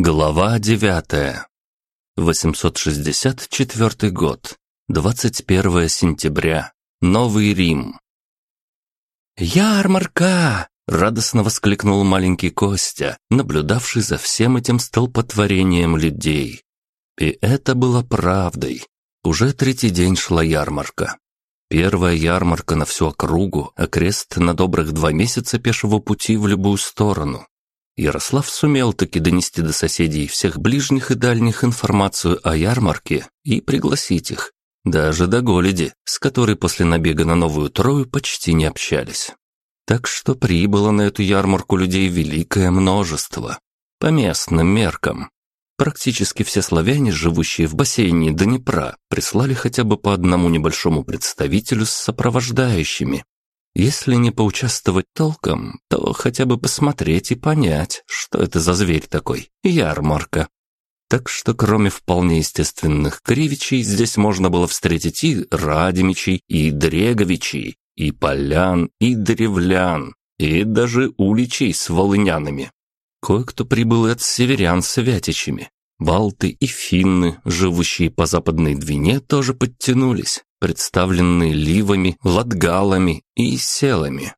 Глава девятая. 864 год. 21 сентября. Новый Рим. «Ярмарка!» — радостно воскликнул маленький Костя, наблюдавший за всем этим столпотворением людей. И это было правдой. Уже третий день шла ярмарка. Первая ярмарка на всю округу, а крест на добрых два месяца пешего пути в любую сторону. Ярослав сумел таки донести до соседей всех ближних и дальних информацию о ярмарке и пригласить их, даже до Голеди, с которой после набега на Новую Трою почти не общались. Так что прибыло на эту ярмарку людей великое множество, по местным меркам. Практически все славяне, живущие в бассейне Днепра, прислали хотя бы по одному небольшому представителю с сопровождающими, если не поучаствовать толком, то хотя бы посмотреть и понять, что это за зверь такой, ярмарка. Так что кроме вполне естественных кривичей, здесь можно было встретить и радимичей, и дреговичей, и полян, и древлян, и даже уличей с волынянами. Кое-кто прибыл от северян с вятичами. Балты и финны, живущие по западной Двине, тоже подтянулись представленные ливами, ладгалами и селами.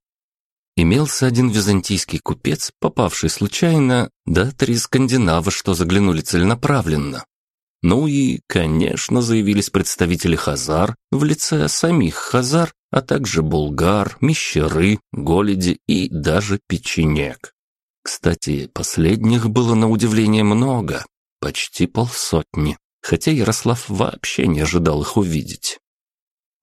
Имелся один византийский купец, попавший случайно, да три скандинава, что заглянули целенаправленно. Ну и, конечно, заявились представители хазар в лице самих хазар, а также булгар, мещеры, голеди и даже печенек. Кстати, последних было на удивление много, почти полсотни, хотя Ярослав вообще не ожидал их увидеть.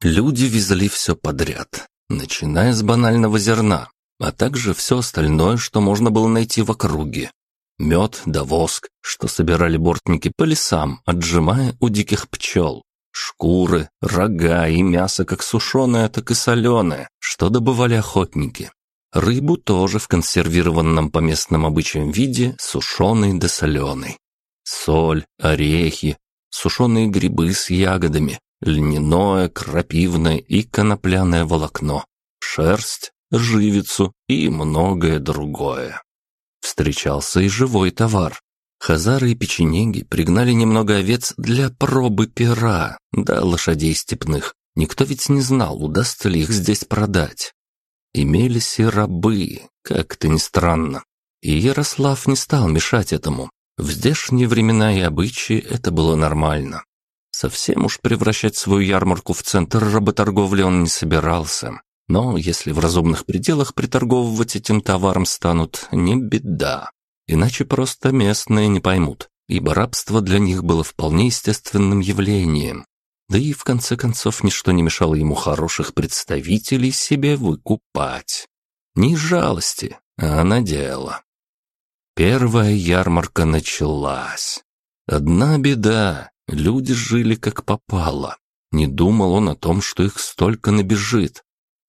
Люди везли все подряд, начиная с банального зерна, а также все остальное, что можно было найти в округе. Мед да воск, что собирали бортники по лесам, отжимая у диких пчел. Шкуры, рога и мясо как сушеное, так и соленое, что добывали охотники. Рыбу тоже в консервированном по местным обычаям виде, сушеной да соленой. Соль, орехи, сушеные грибы с ягодами, льняное, крапивное и конопляное волокно, шерсть, живицу и многое другое. Встречался и живой товар. Хазары и печенеги пригнали немного овец для пробы пера, да лошадей степных. Никто ведь не знал, удастся ли их здесь продать. Имелись и рабы, как-то ни странно. И Ярослав не стал мешать этому. В здешние времена и обычаи это было нормально. Совсем уж превращать свою ярмарку в центр работорговли он не собирался. Но если в разумных пределах приторговывать этим товаром станут, не беда. Иначе просто местные не поймут, ибо рабство для них было вполне естественным явлением. Да и в конце концов ничто не мешало ему хороших представителей себе выкупать. Не жалости, а на дело. Первая ярмарка началась. Одна беда. Люди жили как попало. Не думал он о том, что их столько набежит.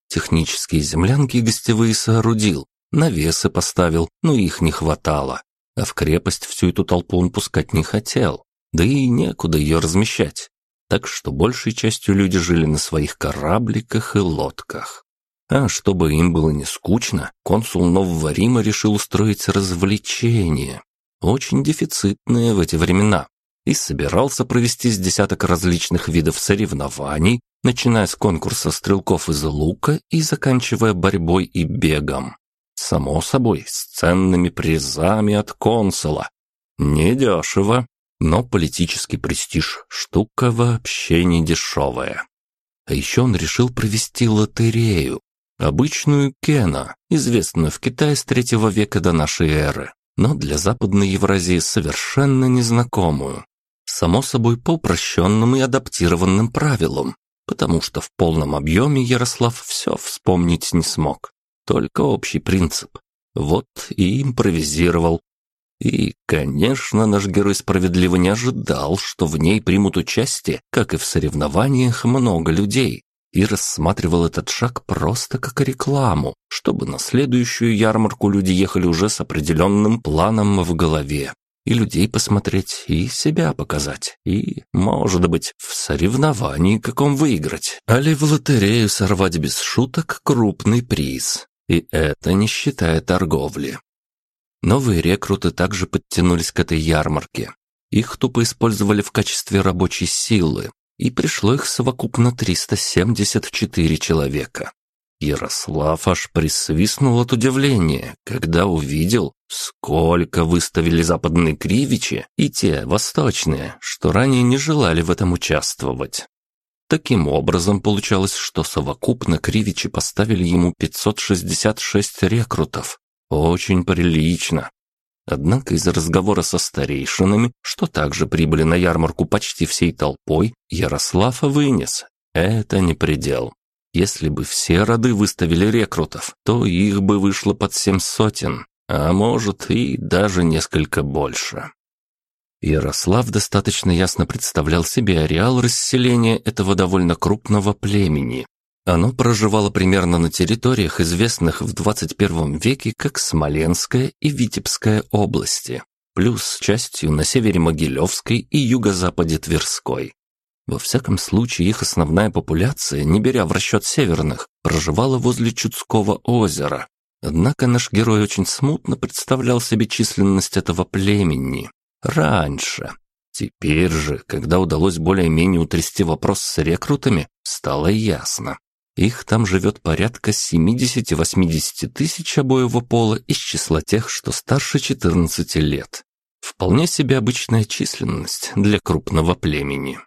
Технические землянки гостевые соорудил, навесы поставил, но их не хватало. А в крепость всю эту толпу он пускать не хотел, да и некуда ее размещать. Так что большей частью люди жили на своих корабликах и лодках. А чтобы им было не скучно, консул Нового Рима решил устроить развлечение. Очень дефицитное в эти времена и собирался провести с десяток различных видов соревнований, начиная с конкурса стрелков из лука и заканчивая борьбой и бегом. Само собой, с ценными призами от консула. Недешево, но политический престиж – штука вообще не дешевая. А еще он решил провести лотерею, обычную Кена, известную в Китае с третьего века до нашей эры, но для Западной Евразии совершенно незнакомую само собой по упрощенным и адаптированным правилам, потому что в полном объеме Ярослав все вспомнить не смог. Только общий принцип. Вот и импровизировал. И, конечно, наш герой справедливо не ожидал, что в ней примут участие, как и в соревнованиях, много людей, и рассматривал этот шаг просто как рекламу, чтобы на следующую ярмарку люди ехали уже с определенным планом в голове и людей посмотреть, и себя показать, и, может быть, в соревновании каком выиграть, али в лотерею сорвать без шуток крупный приз. И это не считая торговли. Новые рекруты также подтянулись к этой ярмарке. Их тупо использовали в качестве рабочей силы, и пришло их совокупно 374 человека. Ярослав аж присвистнул от удивления, когда увидел, сколько выставили западные кривичи и те восточные, что ранее не желали в этом участвовать. Таким образом, получалось, что совокупно кривичи поставили ему 566 рекрутов. Очень прилично. Однако из разговора со старейшинами, что также прибыли на ярмарку почти всей толпой, Ярослав вынес. Это не предел. Если бы все роды выставили рекрутов, то их бы вышло под семь сотен, а может и даже несколько больше. Ярослав достаточно ясно представлял себе ареал расселения этого довольно крупного племени. Оно проживало примерно на территориях, известных в 21 веке как Смоленская и Витебская области, плюс частью на севере Могилевской и юго-западе Тверской. Во всяком случае, их основная популяция, не беря в расчет северных, проживала возле Чудского озера. Однако наш герой очень смутно представлял себе численность этого племени. Раньше. Теперь же, когда удалось более-менее утрясти вопрос с рекрутами, стало ясно. Их там живет порядка 70-80 тысяч обоего пола из числа тех, что старше 14 лет. Вполне себе обычная численность для крупного племени.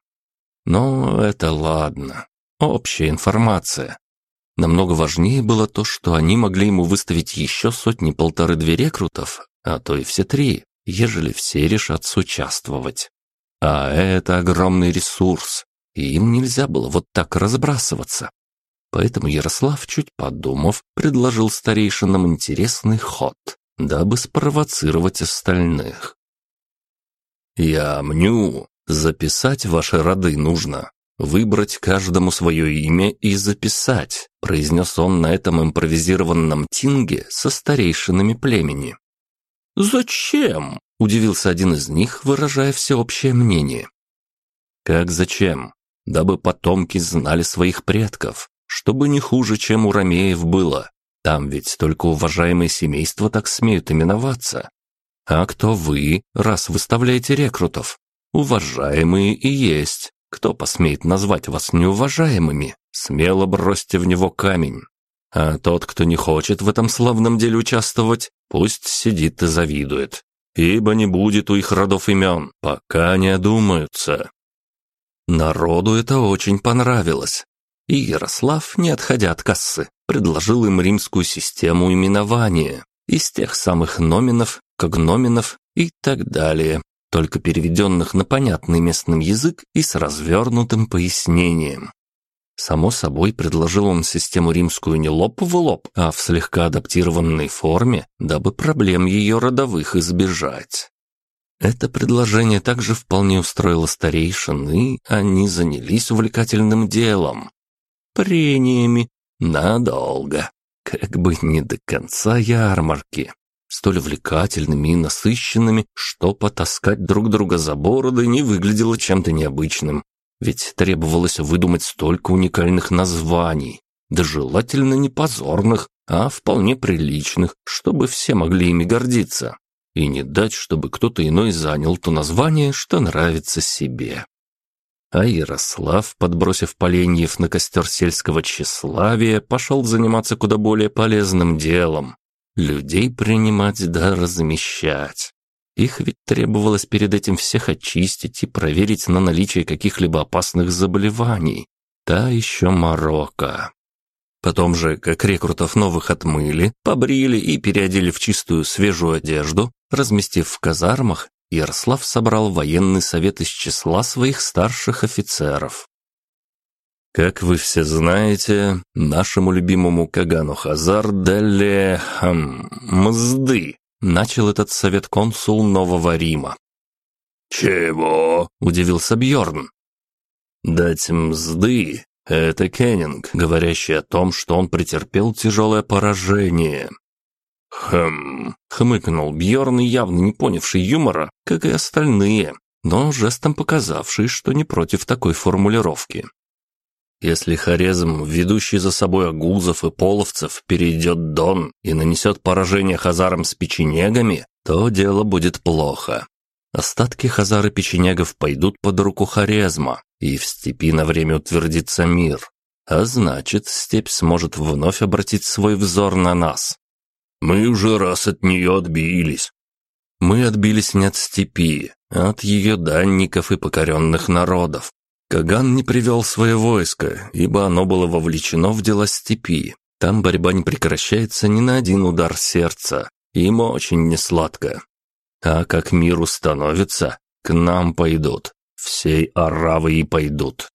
Но это ладно. Общая информация. Намного важнее было то, что они могли ему выставить еще сотни-полторы-две рекрутов, а то и все три, ежели все решат соучаствовать. А это огромный ресурс, и им нельзя было вот так разбрасываться. Поэтому Ярослав, чуть подумав, предложил старейшинам интересный ход, дабы спровоцировать остальных. «Я мню, Записать ваши роды нужно. Выбрать каждому свое имя и записать, произнес он на этом импровизированном тинге со старейшинами племени. «Зачем?» – удивился один из них, выражая всеобщее мнение. «Как зачем? Дабы потомки знали своих предков, чтобы не хуже, чем у Ромеев было. Там ведь только уважаемые семейства так смеют именоваться. А кто вы, раз выставляете рекрутов? Уважаемые и есть. Кто посмеет назвать вас неуважаемыми, смело бросьте в него камень. А тот, кто не хочет в этом славном деле участвовать, пусть сидит и завидует. Ибо не будет у их родов имен, пока не одумаются. Народу это очень понравилось. И Ярослав, не отходя от кассы, предложил им римскую систему именования из тех самых номинов, когноменов и так далее, только переведенных на понятный местным язык и с развернутым пояснением. Само собой, предложил он систему римскую не лоб в лоб, а в слегка адаптированной форме, дабы проблем ее родовых избежать. Это предложение также вполне устроило старейшин, и они занялись увлекательным делом. Прениями надолго, как бы не до конца ярмарки столь увлекательными и насыщенными, что потаскать друг друга за бороды не выглядело чем-то необычным. Ведь требовалось выдумать столько уникальных названий, да желательно не позорных, а вполне приличных, чтобы все могли ими гордиться. И не дать, чтобы кто-то иной занял то название, что нравится себе. А Ярослав, подбросив поленьев на костер сельского тщеславия, пошел заниматься куда более полезным делом людей принимать да размещать. Их ведь требовалось перед этим всех очистить и проверить на наличие каких-либо опасных заболеваний. Та еще Марокко. Потом же, как рекрутов новых отмыли, побрили и переодели в чистую свежую одежду, разместив в казармах, Ярослав собрал военный совет из числа своих старших офицеров. Как вы все знаете, нашему любимому Кагану Хазар дали... Хм, мзды. Начал этот совет консул Нового Рима. «Чего?» – удивился Бьорн. «Дать мзды – это Кеннинг, говорящий о том, что он претерпел тяжелое поражение». «Хм...» – хмыкнул Бьорн, явно не понявший юмора, как и остальные, но жестом показавший, что не против такой формулировки. Если Хорезм, ведущий за собой агузов и половцев, перейдет Дон и нанесет поражение хазарам с печенегами, то дело будет плохо. Остатки хазар и печенегов пойдут под руку Хорезма, и в степи на время утвердится мир. А значит, степь сможет вновь обратить свой взор на нас. Мы уже раз от нее отбились. Мы отбились не от степи, а от ее данников и покоренных народов. Каган не привел свое войско, ибо оно было вовлечено в дела степи. Там борьба не прекращается ни на один удар сердца. Им очень несладко. А как мир установится, к нам пойдут. Всей Аравы и пойдут.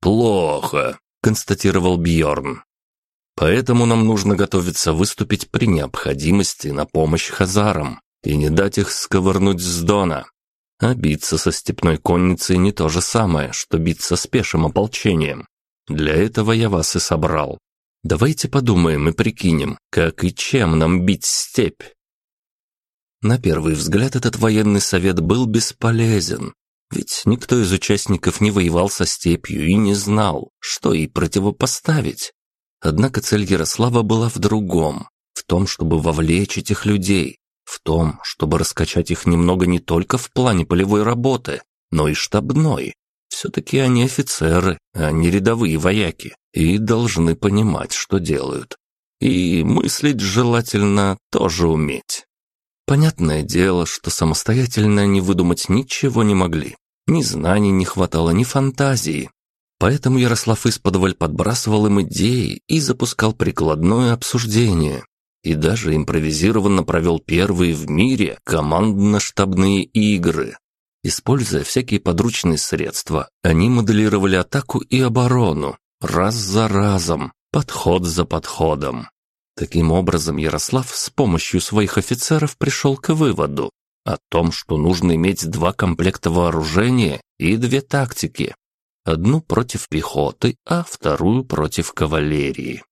Плохо, констатировал Бьорн. Поэтому нам нужно готовиться выступить при необходимости на помощь хазарам и не дать их сковырнуть с Дона. А биться со степной конницей не то же самое, что биться с пешим ополчением. Для этого я вас и собрал. Давайте подумаем и прикинем, как и чем нам бить степь. На первый взгляд этот военный совет был бесполезен, ведь никто из участников не воевал со степью и не знал, что ей противопоставить. Однако цель Ярослава была в другом, в том, чтобы вовлечь этих людей, в том, чтобы раскачать их немного не только в плане полевой работы, но и штабной. Все-таки они офицеры, а не рядовые вояки, и должны понимать, что делают. И мыслить желательно тоже уметь. Понятное дело, что самостоятельно они выдумать ничего не могли. Ни знаний не хватало, ни фантазии. Поэтому Ярослав исподволь подбрасывал им идеи и запускал прикладное обсуждение и даже импровизированно провел первые в мире командно-штабные игры. Используя всякие подручные средства, они моделировали атаку и оборону, раз за разом, подход за подходом. Таким образом, Ярослав с помощью своих офицеров пришел к выводу о том, что нужно иметь два комплекта вооружения и две тактики. Одну против пехоты, а вторую против кавалерии.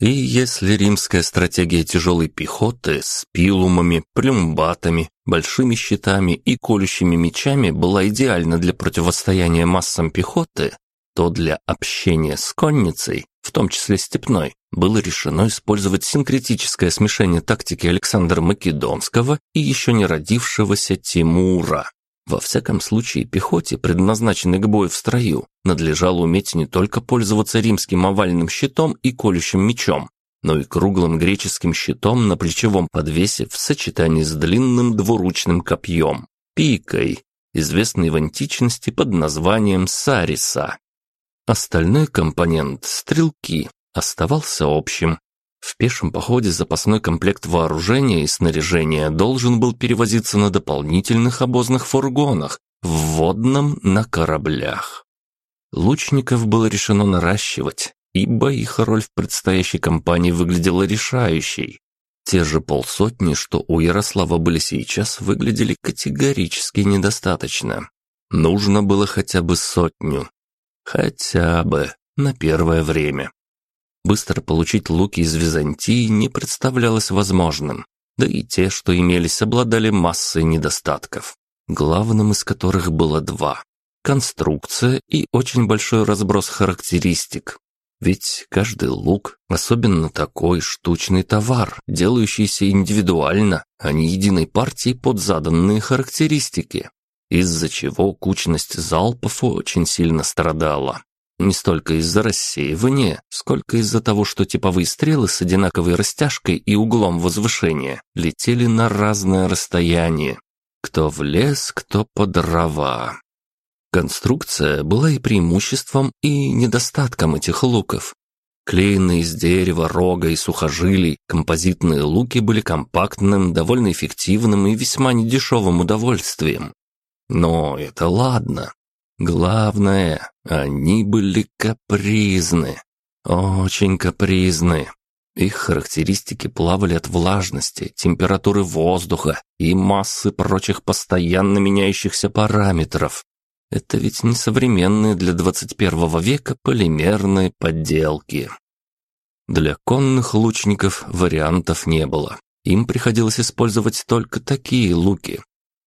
И если римская стратегия тяжелой пехоты с пилумами, плюмбатами, большими щитами и колющими мечами была идеальна для противостояния массам пехоты, то для общения с конницей, в том числе степной, было решено использовать синкретическое смешение тактики Александра Македонского и еще не родившегося Тимура. Во всяком случае, пехоте, предназначенной к бою в строю, надлежало уметь не только пользоваться римским овальным щитом и колющим мечом, но и круглым греческим щитом на плечевом подвесе в сочетании с длинным двуручным копьем – пикой, известной в античности под названием сариса. Остальной компонент – стрелки – оставался общим, в пешем походе запасной комплект вооружения и снаряжения должен был перевозиться на дополнительных обозных фургонах, в водном на кораблях. Лучников было решено наращивать, ибо их роль в предстоящей кампании выглядела решающей. Те же полсотни, что у Ярослава были сейчас, выглядели категорически недостаточно. Нужно было хотя бы сотню. Хотя бы на первое время. Быстро получить луки из Византии не представлялось возможным, да и те, что имелись, обладали массой недостатков, главным из которых было два – конструкция и очень большой разброс характеристик. Ведь каждый лук, особенно такой штучный товар, делающийся индивидуально, а не единой партией под заданные характеристики, из-за чего кучность залпов очень сильно страдала. Не столько из-за рассеивания, сколько из-за того, что типовые стрелы с одинаковой растяжкой и углом возвышения летели на разное расстояние. Кто в лес, кто по дрова. Конструкция была и преимуществом, и недостатком этих луков. Клеенные из дерева, рога и сухожилий, композитные луки были компактным, довольно эффективным и весьма недешевым удовольствием. Но это ладно. Главное, они были капризны. Очень капризны. Их характеристики плавали от влажности, температуры воздуха и массы прочих постоянно меняющихся параметров. Это ведь не современные для 21 века полимерные подделки. Для конных лучников вариантов не было. Им приходилось использовать только такие луки.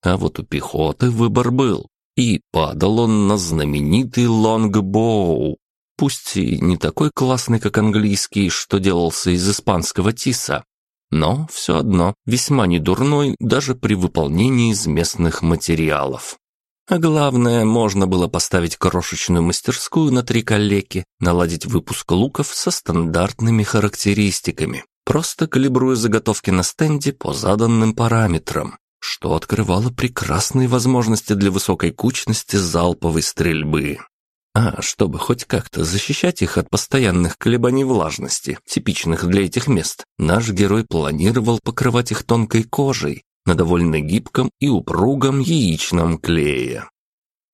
А вот у пехоты выбор был. И падал он на знаменитый лонгбоу, пусть и не такой классный, как английский, что делался из испанского тиса, но все одно весьма недурной даже при выполнении из местных материалов. А главное, можно было поставить крошечную мастерскую на три коллеки, наладить выпуск луков со стандартными характеристиками, просто калибруя заготовки на стенде по заданным параметрам, что открывало прекрасные возможности для высокой кучности залповой стрельбы. А чтобы хоть как-то защищать их от постоянных колебаний влажности, типичных для этих мест, наш герой планировал покрывать их тонкой кожей на довольно гибком и упругом яичном клее.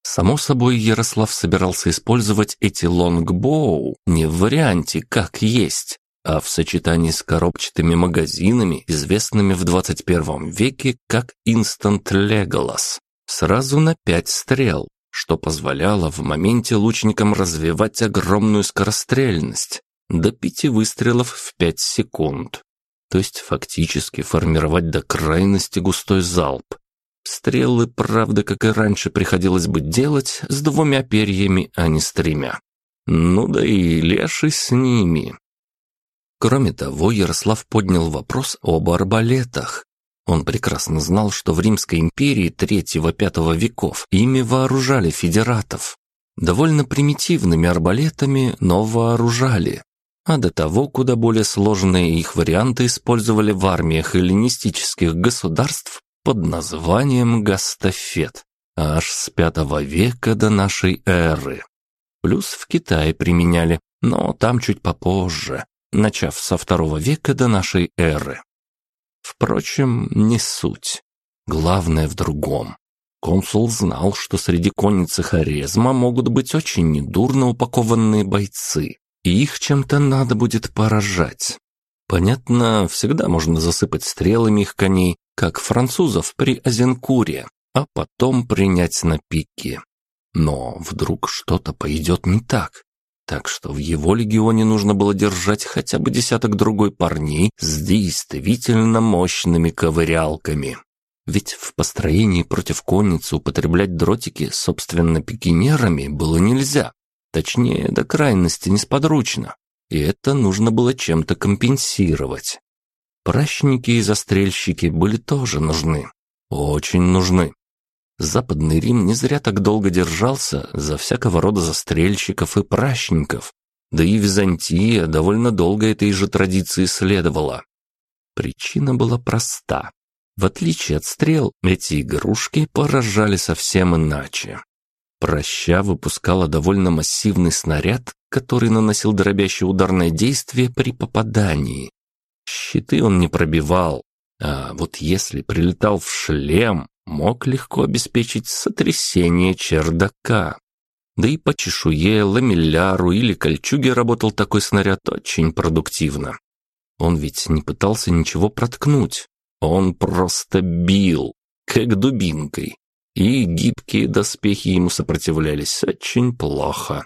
Само собой, Ярослав собирался использовать эти лонгбоу не в варианте «как есть», а в сочетании с коробчатыми магазинами, известными в 21 веке как Instant Legolas, сразу на пять стрел, что позволяло в моменте лучникам развивать огромную скорострельность до пяти выстрелов в пять секунд. То есть фактически формировать до крайности густой залп. Стрелы, правда, как и раньше приходилось бы делать, с двумя перьями, а не с тремя. Ну да и леший с ними. Кроме того, Ярослав поднял вопрос об арбалетах. Он прекрасно знал, что в Римской империи III-V веков ими вооружали федератов. Довольно примитивными арбалетами, но вооружали. А до того куда более сложные их варианты использовали в армиях эллинистических государств под названием гастафет, аж с V века до нашей эры. Плюс в Китае применяли, но там чуть попозже, начав со второго века до нашей эры. Впрочем, не суть. Главное в другом. Консул знал, что среди конницы Хорезма могут быть очень недурно упакованные бойцы, и их чем-то надо будет поражать. Понятно, всегда можно засыпать стрелами их коней, как французов при Азенкуре, а потом принять на пике. Но вдруг что-то пойдет не так, так что в его легионе нужно было держать хотя бы десяток другой парней с действительно мощными ковырялками. Ведь в построении против конницы употреблять дротики, собственно, пикинерами было нельзя. Точнее, до крайности несподручно. И это нужно было чем-то компенсировать. Пращники и застрельщики были тоже нужны. Очень нужны. Западный Рим не зря так долго держался за всякого рода застрельщиков и пращников, да и Византия довольно долго этой же традиции следовала. Причина была проста. В отличие от стрел, эти игрушки поражали совсем иначе. Проща выпускала довольно массивный снаряд, который наносил дробящее ударное действие при попадании. Щиты он не пробивал, а вот если прилетал в шлем, мог легко обеспечить сотрясение чердака. Да и по чешуе, ламелляру или кольчуге работал такой снаряд очень продуктивно. Он ведь не пытался ничего проткнуть, он просто бил, как дубинкой. И гибкие доспехи ему сопротивлялись очень плохо.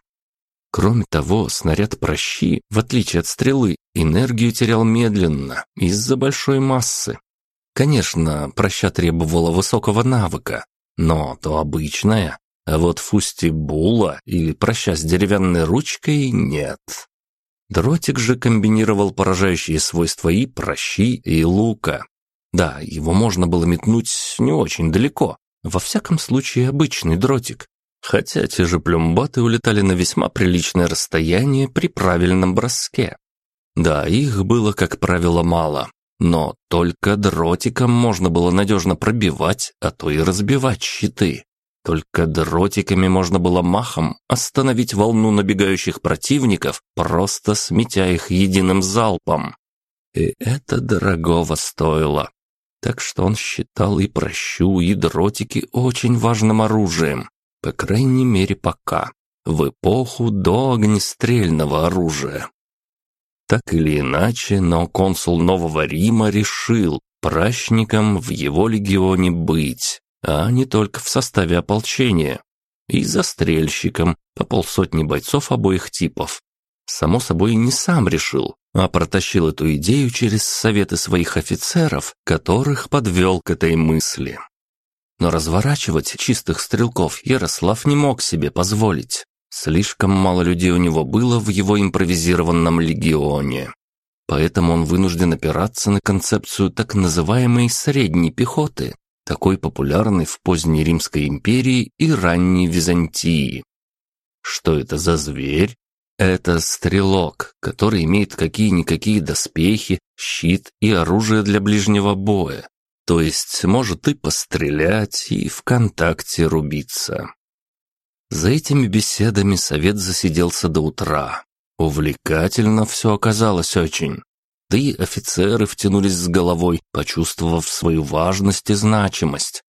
Кроме того, снаряд прощи, в отличие от стрелы, энергию терял медленно из-за большой массы. Конечно, проща требовала высокого навыка, но то обычная, а вот фустибула или проща с деревянной ручкой нет. Дротик же комбинировал поражающие свойства и прощи, и лука. Да, его можно было метнуть не очень далеко, во всяком случае обычный дротик. Хотя те же плюмбаты улетали на весьма приличное расстояние при правильном броске. Да, их было, как правило, мало, но только дротиком можно было надежно пробивать, а то и разбивать щиты. Только дротиками можно было махом остановить волну набегающих противников, просто сметя их единым залпом. И это дорогого стоило. Так что он считал и прощу, и дротики очень важным оружием. По крайней мере пока. В эпоху до огнестрельного оружия. Так или иначе, но консул Нового Рима решил пращником в его легионе быть, а не только в составе ополчения, и застрельщиком по полсотни бойцов обоих типов. Само собой, не сам решил, а протащил эту идею через советы своих офицеров, которых подвел к этой мысли. Но разворачивать чистых стрелков Ярослав не мог себе позволить. Слишком мало людей у него было в его импровизированном легионе. Поэтому он вынужден опираться на концепцию так называемой средней пехоты, такой популярной в поздней Римской империи и ранней Византии. Что это за зверь? Это стрелок, который имеет какие-никакие доспехи, щит и оружие для ближнего боя. То есть может и пострелять, и в контакте рубиться. За этими беседами совет засиделся до утра. Увлекательно все оказалось очень. Да и офицеры втянулись с головой, почувствовав свою важность и значимость.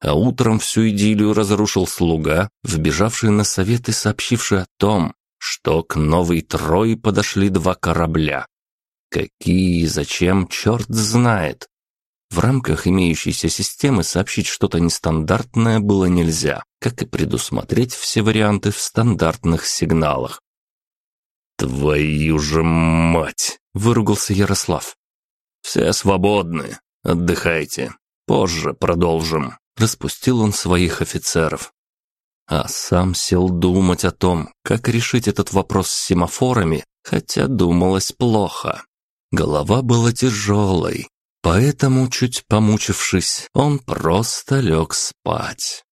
А утром всю идиллию разрушил слуга, вбежавший на совет и сообщивший о том, что к новой Трое подошли два корабля. Какие и зачем, черт знает. В рамках имеющейся системы сообщить что-то нестандартное было нельзя, как и предусмотреть все варианты в стандартных сигналах. «Твою же мать!» — выругался Ярослав. «Все свободны. Отдыхайте. Позже продолжим», — распустил он своих офицеров а сам сел думать о том, как решить этот вопрос с семафорами, хотя думалось плохо. Голова была тяжелой, поэтому, чуть помучившись, он просто лег спать.